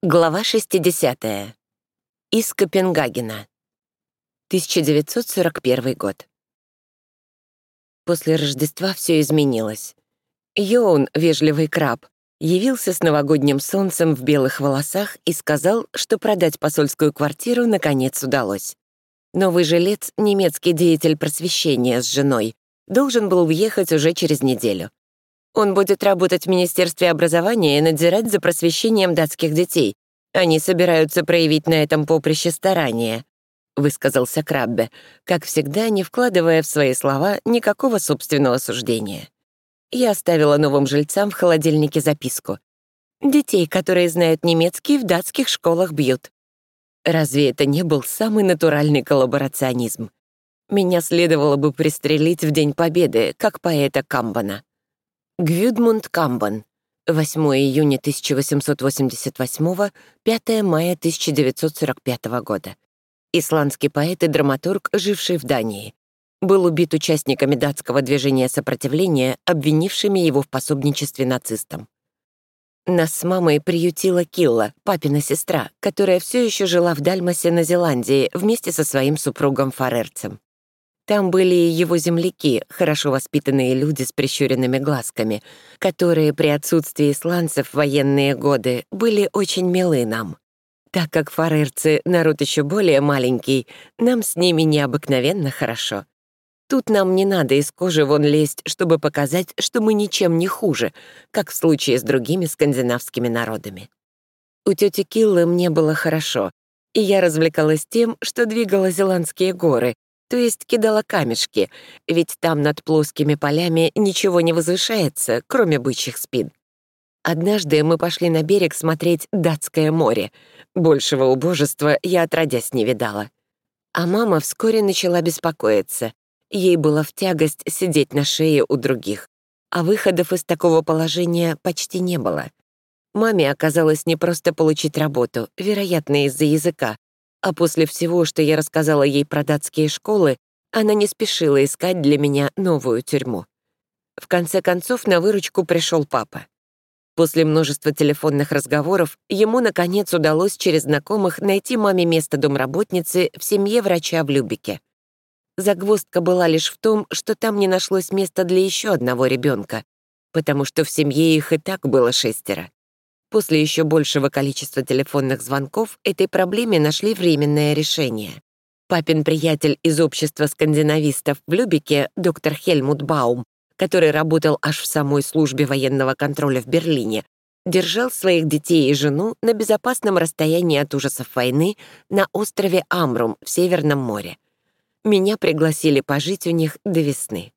Глава 60. Из Копенгагена. 1941 год. После Рождества все изменилось. Йоун, вежливый краб, явился с новогодним солнцем в белых волосах и сказал, что продать посольскую квартиру наконец удалось. Новый жилец, немецкий деятель просвещения с женой, должен был въехать уже через неделю. Он будет работать в Министерстве образования и надзирать за просвещением датских детей. Они собираются проявить на этом поприще старания», — высказался Краббе, как всегда, не вкладывая в свои слова никакого собственного суждения. Я оставила новым жильцам в холодильнике записку. «Детей, которые знают немецкий, в датских школах бьют». Разве это не был самый натуральный коллаборационизм? Меня следовало бы пристрелить в День Победы, как поэта Камбана. Гвюдмунд Камбан. 8 июня 1888, 5 мая 1945 года. Исландский поэт и драматург, живший в Дании. Был убит участниками датского движения сопротивления, обвинившими его в пособничестве нацистам. Нас с мамой приютила Килла, папина сестра, которая все еще жила в Дальмасе на Зеландии вместе со своим супругом Фарерцем. Там были его земляки, хорошо воспитанные люди с прищуренными глазками, которые при отсутствии исландцев в военные годы были очень милы нам. Так как фарерцы — народ еще более маленький, нам с ними необыкновенно хорошо. Тут нам не надо из кожи вон лезть, чтобы показать, что мы ничем не хуже, как в случае с другими скандинавскими народами. У тети Киллы мне было хорошо, и я развлекалась тем, что двигала Зеландские горы, то есть кидала камешки, ведь там над плоскими полями ничего не возвышается, кроме бычьих спин. Однажды мы пошли на берег смотреть Датское море. Большего убожества я отродясь не видала. А мама вскоре начала беспокоиться. Ей было в тягость сидеть на шее у других, а выходов из такого положения почти не было. Маме оказалось не просто получить работу, вероятно, из-за языка, а после всего, что я рассказала ей про датские школы, она не спешила искать для меня новую тюрьму. В конце концов, на выручку пришел папа. После множества телефонных разговоров ему, наконец, удалось через знакомых найти маме место домработницы в семье врача в Любике. Загвоздка была лишь в том, что там не нашлось места для еще одного ребенка, потому что в семье их и так было шестеро. После еще большего количества телефонных звонков этой проблеме нашли временное решение. Папин приятель из общества скандинавистов в Любике, доктор Хельмут Баум, который работал аж в самой службе военного контроля в Берлине, держал своих детей и жену на безопасном расстоянии от ужасов войны на острове Амрум в Северном море. Меня пригласили пожить у них до весны.